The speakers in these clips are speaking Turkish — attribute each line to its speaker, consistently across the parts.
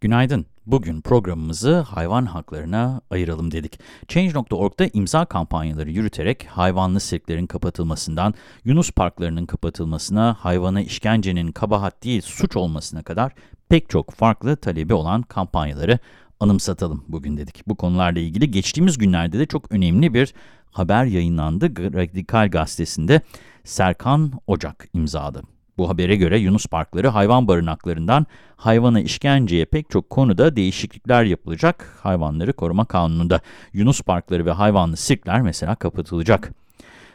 Speaker 1: Günaydın. Bugün programımızı hayvan haklarına ayıralım dedik. Change.org'da imza kampanyaları yürüterek hayvanlı sirklerin kapatılmasından, Yunus parklarının kapatılmasına, hayvana işkencenin kabahat değil suç olmasına kadar pek çok farklı talebi olan kampanyaları anımsatalım bugün dedik. Bu konularla ilgili geçtiğimiz günlerde de çok önemli bir haber yayınlandı. Radikal Gazetesi'nde Serkan Ocak imzadı. Bu habere göre Yunus parkları hayvan barınaklarından hayvana işkenceye pek çok konuda değişiklikler yapılacak. Hayvanları koruma kanununda Yunus parkları ve hayvanlı sirkler mesela kapatılacak.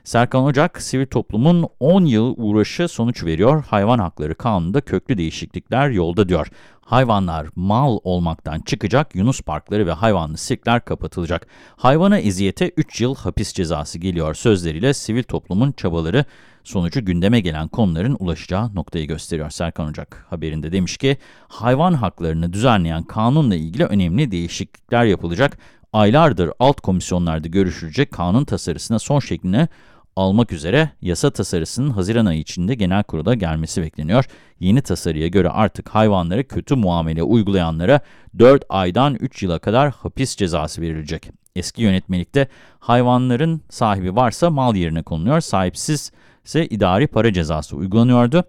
Speaker 1: Serkan Ocak, sivil toplumun 10 yıl uğraşı sonuç veriyor. Hayvan hakları kanununda köklü değişiklikler yolda diyor. Hayvanlar mal olmaktan çıkacak, Yunus parkları ve hayvanlı sirkler kapatılacak. Hayvana eziyete 3 yıl hapis cezası geliyor sözleriyle sivil toplumun çabaları sonucu gündeme gelen konuların ulaşacağı noktayı gösteriyor Serkan Ocak. Haberinde demiş ki, hayvan haklarını düzenleyen kanunla ilgili önemli değişiklikler yapılacak. Aylardır alt komisyonlarda görüşülecek kanun tasarısına son şeklini almak üzere yasa tasarısının Haziran ayı içinde genel kurula gelmesi bekleniyor. Yeni tasarıya göre artık hayvanlara kötü muamele uygulayanlara 4 aydan 3 yıla kadar hapis cezası verilecek. Eski yönetmelikte hayvanların sahibi varsa mal yerine konuluyor, sahipsiz ise idari para cezası uygulanıyordu.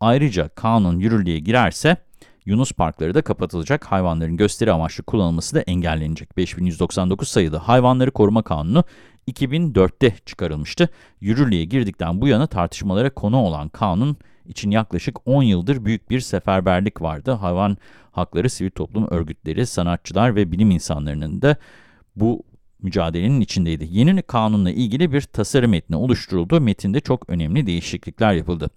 Speaker 1: Ayrıca kanun yürürlüğe girerse Yunus parkları da kapatılacak, hayvanların gösteri amaçlı kullanılması da engellenecek. 5199 sayılı Hayvanları Koruma Kanunu 2004'te çıkarılmıştı. Yürürlüğe girdikten bu yana tartışmalara konu olan kanun için yaklaşık 10 yıldır büyük bir seferberlik vardı. Hayvan hakları, sivil toplum örgütleri, sanatçılar ve bilim insanlarının da bu mücadelenin içindeydi. Yeni kanunla ilgili bir tasarım metni oluşturuldu. Metinde çok önemli değişiklikler yapıldı.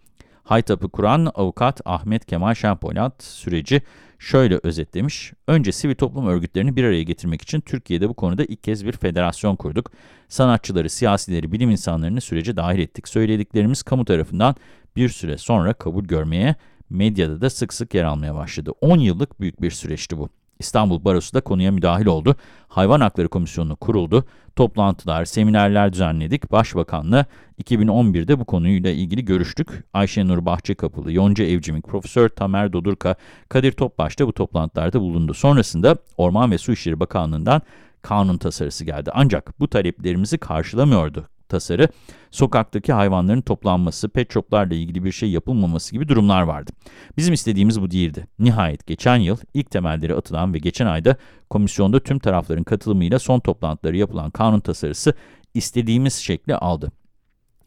Speaker 1: Haytap'ı kuran avukat Ahmet Kemal Şenpolat süreci şöyle özetlemiş. Önce sivil toplum örgütlerini bir araya getirmek için Türkiye'de bu konuda ilk kez bir federasyon kurduk. Sanatçıları, siyasileri, bilim insanlarını sürece dahil ettik. Söylediklerimiz kamu tarafından bir süre sonra kabul görmeye, medyada da sık sık yer almaya başladı. 10 yıllık büyük bir süreçti bu. İstanbul Barosu da konuya müdahil oldu. Hayvan Hakları Komisyonu kuruldu. Toplantılar, seminerler düzenledik. Başbakanla 2011'de bu konuyla ilgili görüştük. Ayşenur Bahçekapılı, Yonca Evcimik, Profesör Tamer Dodurka, Kadir Topbaş da bu toplantılarda bulundu. Sonrasında Orman ve Su İşleri Bakanlığı'ndan kanun tasarısı geldi. Ancak bu taleplerimizi karşılamıyordu tasarı, sokaktaki hayvanların toplanması, pet shoplarla ilgili bir şey yapılmaması gibi durumlar vardı. Bizim istediğimiz bu değildi. Nihayet geçen yıl ilk temelleri atılan ve geçen ayda komisyonda tüm tarafların katılımıyla son toplantıları yapılan kanun tasarısı istediğimiz şekli aldı.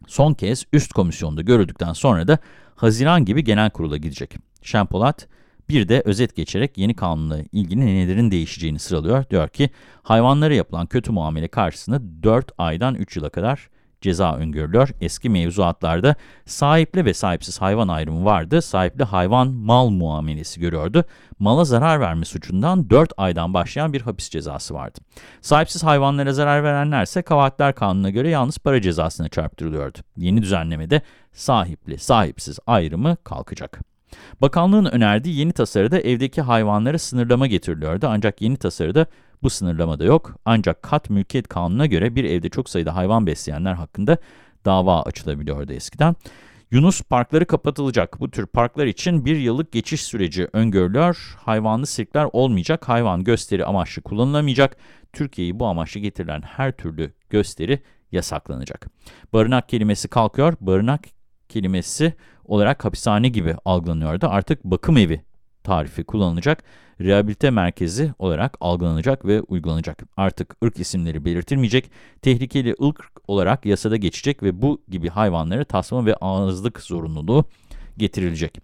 Speaker 1: Son kez üst komisyonda görüldükten sonra da Haziran gibi genel kurula gidecek. Şempolat, bir de özet geçerek yeni kanunla ilgili nelerin değişeceğini sıralıyor. Diyor ki, hayvanlara yapılan kötü muamele karşısında 4 aydan 3 yıla kadar ceza öngörülüyor. Eski mevzuatlarda sahipli ve sahipsiz hayvan ayrımı vardı. Sahipli hayvan mal muamelesi görüyordu. Mala zarar verme suçundan 4 aydan başlayan bir hapis cezası vardı. Sahipsiz hayvanlara zarar verenlerse kabahatler kanununa göre yalnız para cezasına çarptırılıyordu. Yeni düzenlemede sahipli, sahipsiz ayrımı kalkacak. Bakanlığın önerdiği yeni tasarıda evdeki hayvanlara sınırlama getiriliyordu ancak yeni tasarıda bu sınırlama da yok. Ancak kat mülkiyet kanununa göre bir evde çok sayıda hayvan besleyenler hakkında dava açılabiliyordu eskiden. Yunus parkları kapatılacak. Bu tür parklar için bir yıllık geçiş süreci öngörülüyor. Hayvanlı sirkler olmayacak, hayvan gösteri amaçlı kullanılamayacak. Türkiye'yi bu amaçlı getirilen her türlü gösteri yasaklanacak. Barınak kelimesi kalkıyor. Barınak kelimesi olarak hapishane gibi algılanıyordu. Artık bakım evi tarifi kullanılacak, rehabilite merkezi olarak algılanacak ve uygulanacak. Artık ırk isimleri belirtilmeyecek, tehlikeli ırk olarak yasada geçecek ve bu gibi hayvanlara tasma ve ağızlık zorunluluğu getirilecek.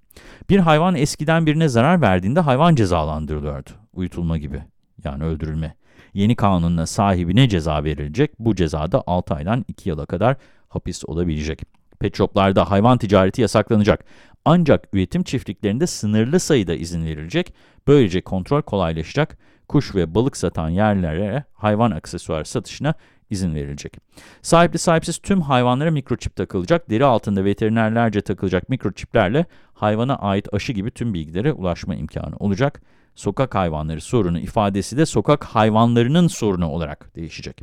Speaker 1: Bir hayvan eskiden birine zarar verdiğinde hayvan cezalandırılıyordu. Uyutulma gibi yani öldürülme. Yeni kanunla sahibine ceza verilecek. Bu cezada 6 aydan 2 yıla kadar hapis olabilecek. Pet shoplarda hayvan ticareti yasaklanacak. Ancak üretim çiftliklerinde sınırlı sayıda izin verilecek. Böylece kontrol kolaylaşacak. Kuş ve balık satan yerlere hayvan aksesuar satışına izin verilecek. Sahipli sahipsiz tüm hayvanlara mikroçip takılacak. Deri altında veterinerlerce takılacak mikroçiplerle hayvana ait aşı gibi tüm bilgilere ulaşma imkanı olacak. Sokak hayvanları sorunu ifadesi de sokak hayvanlarının sorunu olarak değişecek.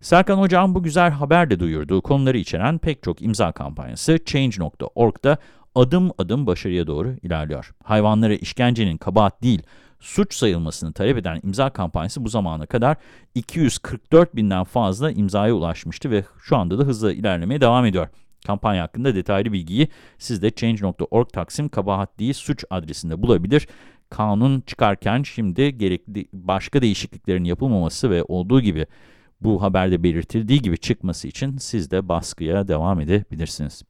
Speaker 1: Serkan Hocam bu güzel haberle duyurduğu konuları içeren pek çok imza kampanyası Change.org'da adım adım başarıya doğru ilerliyor. Hayvanlara işkencenin kabahat değil, suç sayılmasını talep eden imza kampanyası bu zamana kadar 244 binden fazla imzaya ulaşmıştı ve şu anda da hızla ilerlemeye devam ediyor. Kampanya hakkında detaylı bilgiyi siz de change.org taksim kabahat değil suç adresinde bulabilir. Kanun çıkarken şimdi gerekli başka değişikliklerin yapılmaması ve olduğu gibi bu haberde belirtildiği gibi çıkması için siz de baskıya devam edebilirsiniz.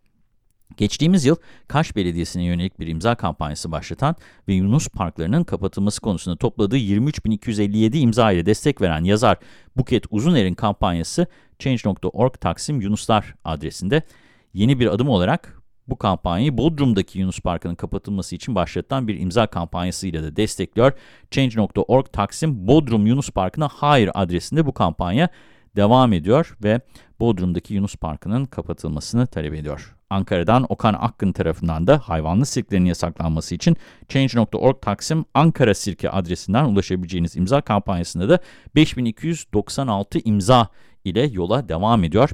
Speaker 1: Geçtiğimiz yıl Kaş Belediyesi'ne yönelik bir imza kampanyası başlatan ve Yunus Parkları'nın kapatılması konusunda topladığı 23.257 imza ile destek veren yazar Buket Uzuner'in kampanyası Change.org Taksim Yunuslar adresinde yeni bir adım olarak bu kampanyayı Bodrum'daki Yunus Parkı'nın kapatılması için başlatılan bir imza kampanyasıyla da destekliyor. Change.org Taksim Bodrum Yunus Parkı'na hayır adresinde bu kampanya devam ediyor ve Bodrum'daki Yunus Parkı'nın kapatılmasını talep ediyor. Ankara'dan Okan Akgın tarafından da hayvanlı sirklerin yasaklanması için Change.org Taksim Ankara Sirke adresinden ulaşabileceğiniz imza kampanyasında da 5296 imza ile yola devam ediyor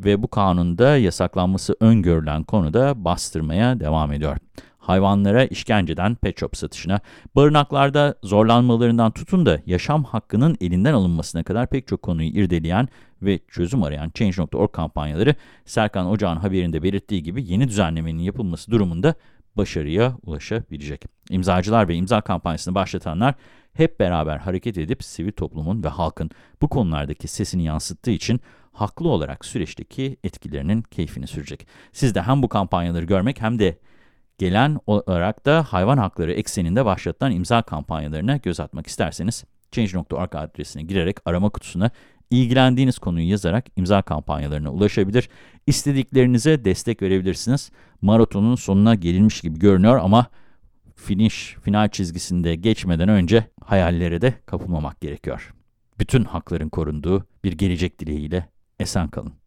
Speaker 1: ve bu kanunda yasaklanması öngörülen konuda bastırmaya devam ediyor. Hayvanlara işkenceden pet shop satışına, barınaklarda zorlanmalarından tutun da yaşam hakkının elinden alınmasına kadar pek çok konuyu irdeleyen ve çözüm arayan Change.org kampanyaları Serkan Ocağ'ın haberinde belirttiği gibi yeni düzenlemenin yapılması durumunda başarıya ulaşabilecek. İmzacılar ve imza kampanyasını başlatanlar hep beraber hareket edip sivil toplumun ve halkın bu konulardaki sesini yansıttığı için haklı olarak süreçteki etkilerinin keyfini sürecek. Siz de hem bu kampanyaları görmek hem de gelen olarak da hayvan hakları ekseninde başlatılan imza kampanyalarına göz atmak isterseniz Change.org adresine girerek arama kutusuna ilgilendiğiniz konuyu yazarak imza kampanyalarına ulaşabilir. İstediklerinize destek verebilirsiniz. Maratonun sonuna gelinmiş gibi görünüyor ama finish, final çizgisinde geçmeden önce hayallere de kapılmamak gerekiyor. Bütün hakların korunduğu bir gelecek dileğiyle esen kalın.